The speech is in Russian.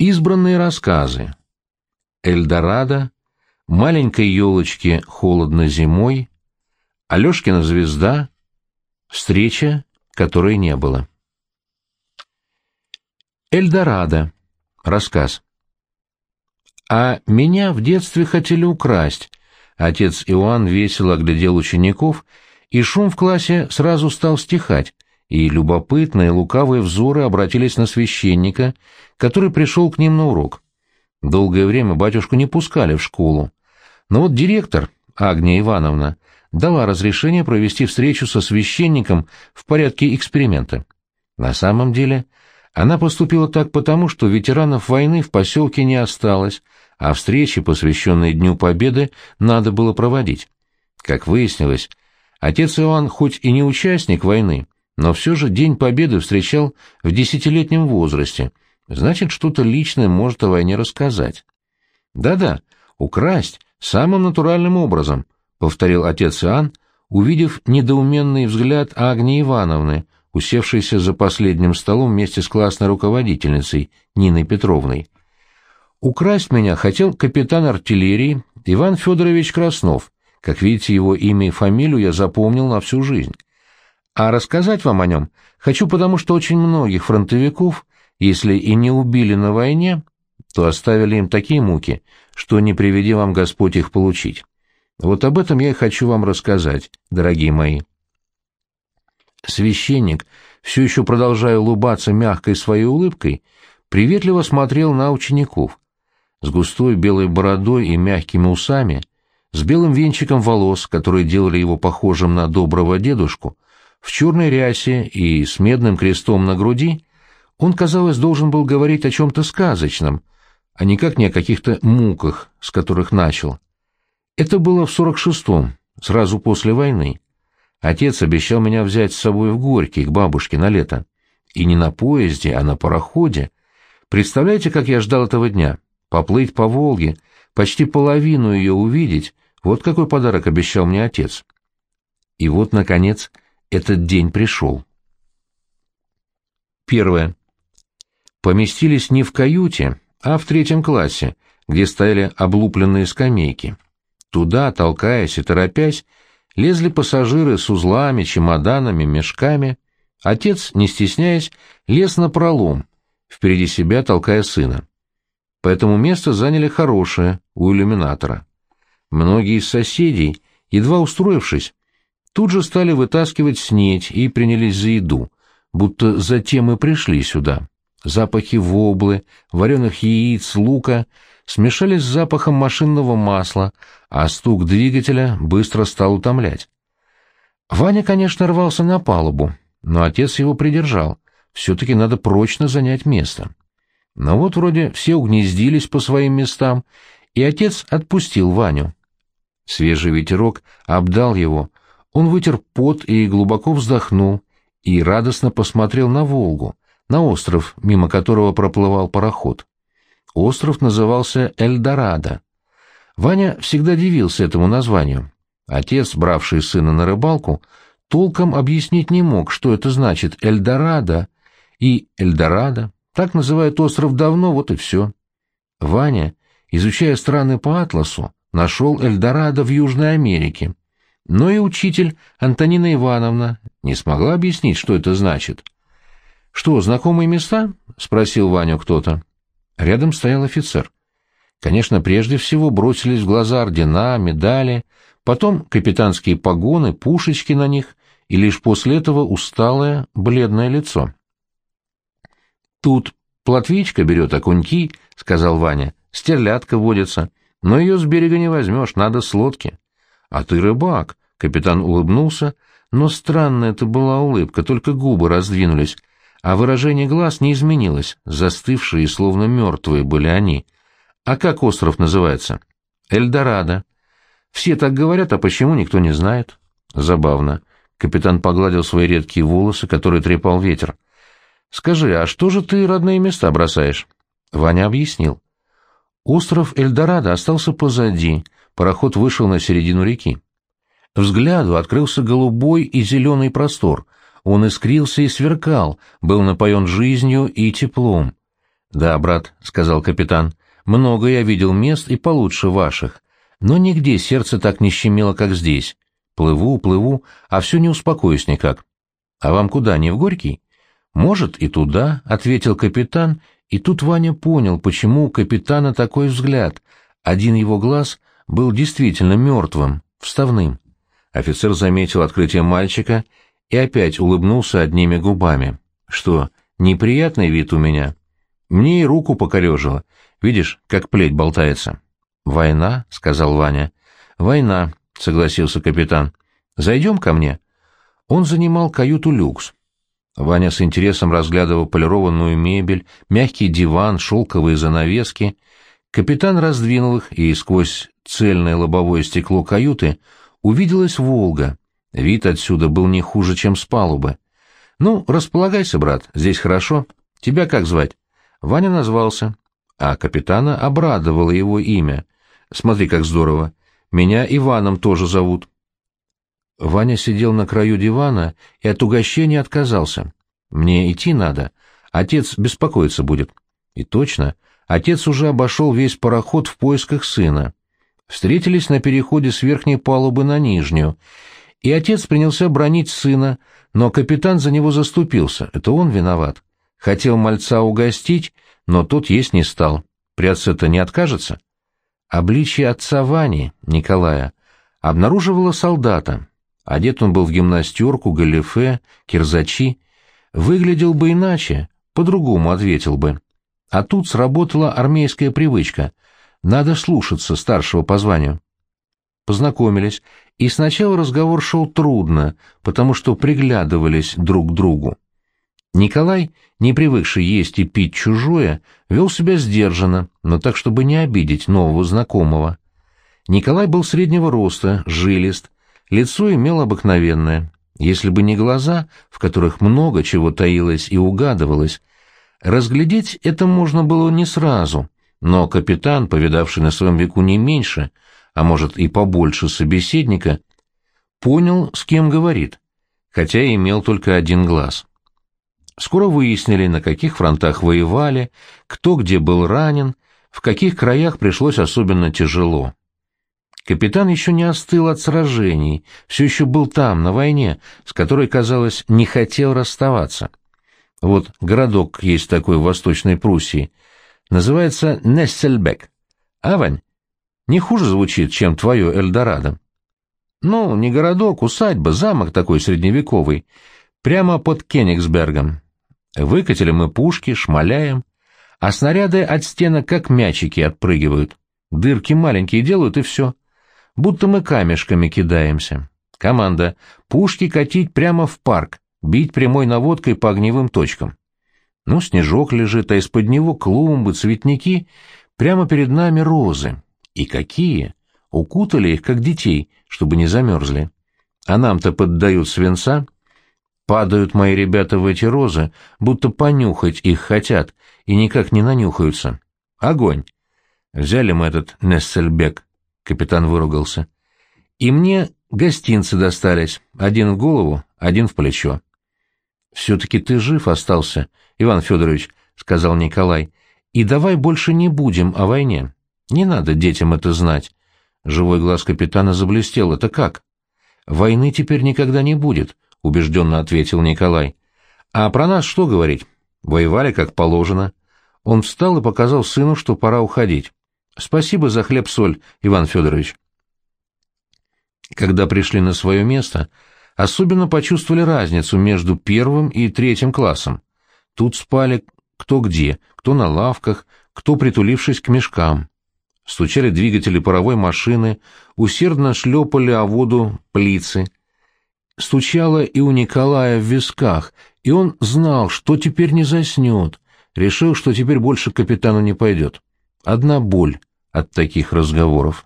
Избранные рассказы. Эльдорадо, маленькой елочке холодно зимой, Алешкина звезда, встреча, которой не было. Эльдорадо. Рассказ. А меня в детстве хотели украсть. Отец Иоанн весело оглядел учеников, и шум в классе сразу стал стихать, и любопытные лукавые взоры обратились на священника, который пришел к ним на урок. Долгое время батюшку не пускали в школу. Но вот директор, Агния Ивановна, дала разрешение провести встречу со священником в порядке эксперимента. На самом деле, она поступила так потому, что ветеранов войны в поселке не осталось, а встречи, посвященные Дню Победы, надо было проводить. Как выяснилось, отец Иоанн хоть и не участник войны, но все же День Победы встречал в десятилетнем возрасте, значит, что-то личное может о войне рассказать. Да-да, украсть самым натуральным образом, повторил отец Иоанн, увидев недоуменный взгляд Агнии Ивановны, усевшейся за последним столом вместе с классной руководительницей Ниной Петровной. Украсть меня хотел капитан артиллерии Иван Федорович Краснов. Как видите, его имя и фамилию я запомнил на всю жизнь. А рассказать вам о нем хочу потому, что очень многих фронтовиков, если и не убили на войне, то оставили им такие муки, что не приведи вам Господь их получить. Вот об этом я и хочу вам рассказать, дорогие мои. Священник, все еще продолжая улыбаться мягкой своей улыбкой, приветливо смотрел на учеников с густой белой бородой и мягкими усами, с белым венчиком волос, которые делали его похожим на доброго дедушку, в черной рясе и с медным крестом на груди, он, казалось, должен был говорить о чем-то сказочном, а никак не о каких-то муках, с которых начал. Это было в сорок шестом, сразу после войны. Отец обещал меня взять с собой в Горький, к бабушке, на лето. И не на поезде, а на пароходе. Представляете, как я ждал этого дня? поплыть по Волге, почти половину ее увидеть, вот какой подарок обещал мне отец. И вот, наконец, этот день пришел. Первое. Поместились не в каюте, а в третьем классе, где стояли облупленные скамейки. Туда, толкаясь и торопясь, лезли пассажиры с узлами, чемоданами, мешками. Отец, не стесняясь, лез на пролом, впереди себя толкая сына поэтому место заняли хорошее, у иллюминатора. Многие из соседей, едва устроившись, тут же стали вытаскивать снеть и принялись за еду, будто затем и пришли сюда. Запахи воблы, вареных яиц, лука смешались с запахом машинного масла, а стук двигателя быстро стал утомлять. Ваня, конечно, рвался на палубу, но отец его придержал. Все-таки надо прочно занять место. Но вот вроде все угнездились по своим местам, и отец отпустил Ваню. Свежий ветерок обдал его, он вытер пот и глубоко вздохнул, и радостно посмотрел на Волгу, на остров, мимо которого проплывал пароход. Остров назывался Эльдорадо. Ваня всегда дивился этому названию. Отец, бравший сына на рыбалку, толком объяснить не мог, что это значит Эльдорадо и Эльдорадо. Так называют остров давно, вот и все. Ваня, изучая страны по атласу, нашел Эльдорадо в Южной Америке. Но и учитель Антонина Ивановна не смогла объяснить, что это значит. «Что, знакомые места?» — спросил Ваню кто-то. Рядом стоял офицер. Конечно, прежде всего бросились в глаза ордена, медали, потом капитанские погоны, пушечки на них, и лишь после этого усталое, бледное лицо. Тут плотвичка берет окуньки, — сказал Ваня, — стерлядка водится, но ее с берега не возьмешь, надо с лодки. — А ты рыбак, — капитан улыбнулся, но странная это была улыбка, только губы раздвинулись, а выражение глаз не изменилось, застывшие словно мертвые были они. А как остров называется? Эльдорадо. Все так говорят, а почему никто не знает? Забавно. Капитан погладил свои редкие волосы, которые трепал ветер. Скажи, а что же ты родные места бросаешь? Ваня объяснил. Остров Эльдорадо остался позади, пароход вышел на середину реки. Взгляду открылся голубой и зеленый простор. Он искрился и сверкал, был напоен жизнью и теплом. «Да, брат», — сказал капитан, — «много я видел мест и получше ваших, но нигде сердце так не щемило, как здесь. Плыву, плыву, а все не успокоюсь никак. А вам куда, не в Горький?» «Может, и туда», — ответил капитан, и тут Ваня понял, почему у капитана такой взгляд. Один его глаз был действительно мертвым, вставным. Офицер заметил открытие мальчика и опять улыбнулся одними губами. «Что, неприятный вид у меня?» «Мне и руку покорежило. Видишь, как плеть болтается». «Война?» — сказал Ваня. «Война», — согласился капитан. «Зайдем ко мне?» Он занимал каюту люкс. Ваня с интересом разглядывал полированную мебель, мягкий диван, шелковые занавески. Капитан раздвинул их, и сквозь цельное лобовое стекло каюты увиделась «Волга». Вид отсюда был не хуже, чем с палубы. «Ну, располагайся, брат, здесь хорошо. Тебя как звать?» Ваня назвался, а капитана обрадовало его имя. «Смотри, как здорово. Меня Иваном тоже зовут». Ваня сидел на краю дивана и от угощения отказался. «Мне идти надо. Отец беспокоиться будет». И точно, отец уже обошел весь пароход в поисках сына. Встретились на переходе с верхней палубы на нижнюю, и отец принялся бронить сына, но капитан за него заступился, это он виноват. Хотел мальца угостить, но тот есть не стал. Прятаться-то не откажется. Обличье отца Вани, Николая, обнаруживало солдата, Одет он был в гимнастерку, галифе, кирзачи. Выглядел бы иначе, по-другому ответил бы. А тут сработала армейская привычка. Надо слушаться старшего по званию. Познакомились, и сначала разговор шел трудно, потому что приглядывались друг к другу. Николай, не привыкший есть и пить чужое, вел себя сдержанно, но так, чтобы не обидеть нового знакомого. Николай был среднего роста, жилист, Лицо имело обыкновенное. Если бы не глаза, в которых много чего таилось и угадывалось, разглядеть это можно было не сразу, но капитан, повидавший на своем веку не меньше, а может и побольше собеседника, понял, с кем говорит, хотя и имел только один глаз. Скоро выяснили, на каких фронтах воевали, кто где был ранен, в каких краях пришлось особенно тяжело. Капитан еще не остыл от сражений, все еще был там, на войне, с которой, казалось, не хотел расставаться. Вот городок есть такой в Восточной Пруссии. Называется Нессельбек. Авань? Не хуже звучит, чем твое Эльдорадо. Ну, не городок, усадьба, замок такой средневековый. Прямо под Кенигсбергом. Выкатили мы пушки, шмаляем. А снаряды от стенок как мячики отпрыгивают. Дырки маленькие делают, и все будто мы камешками кидаемся. Команда — пушки катить прямо в парк, бить прямой наводкой по огневым точкам. Ну, снежок лежит, а из-под него клумбы, цветники, прямо перед нами розы. И какие! Укутали их, как детей, чтобы не замерзли. А нам-то поддают свинца. Падают мои ребята в эти розы, будто понюхать их хотят, и никак не нанюхаются. Огонь! Взяли мы этот Нессельбек, Капитан выругался. И мне гостинцы достались, один в голову, один в плечо. «Все-таки ты жив остался, Иван Федорович», — сказал Николай. «И давай больше не будем о войне. Не надо детям это знать». Живой глаз капитана заблестел. «Это как?» «Войны теперь никогда не будет», — убежденно ответил Николай. «А про нас что говорить? Воевали как положено». Он встал и показал сыну, что пора уходить. Спасибо за хлеб-соль, Иван Федорович. Когда пришли на свое место, особенно почувствовали разницу между первым и третьим классом. Тут спали кто где, кто на лавках, кто притулившись к мешкам. Стучали двигатели паровой машины, усердно шлепали о воду плицы. Стучало и у Николая в висках, и он знал, что теперь не заснет, решил, что теперь больше капитану не пойдет. Одна боль от таких разговоров.